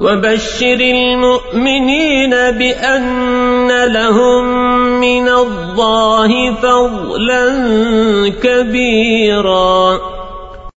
وبشر المؤمنين بأن لهم من الله فضلا كبيرا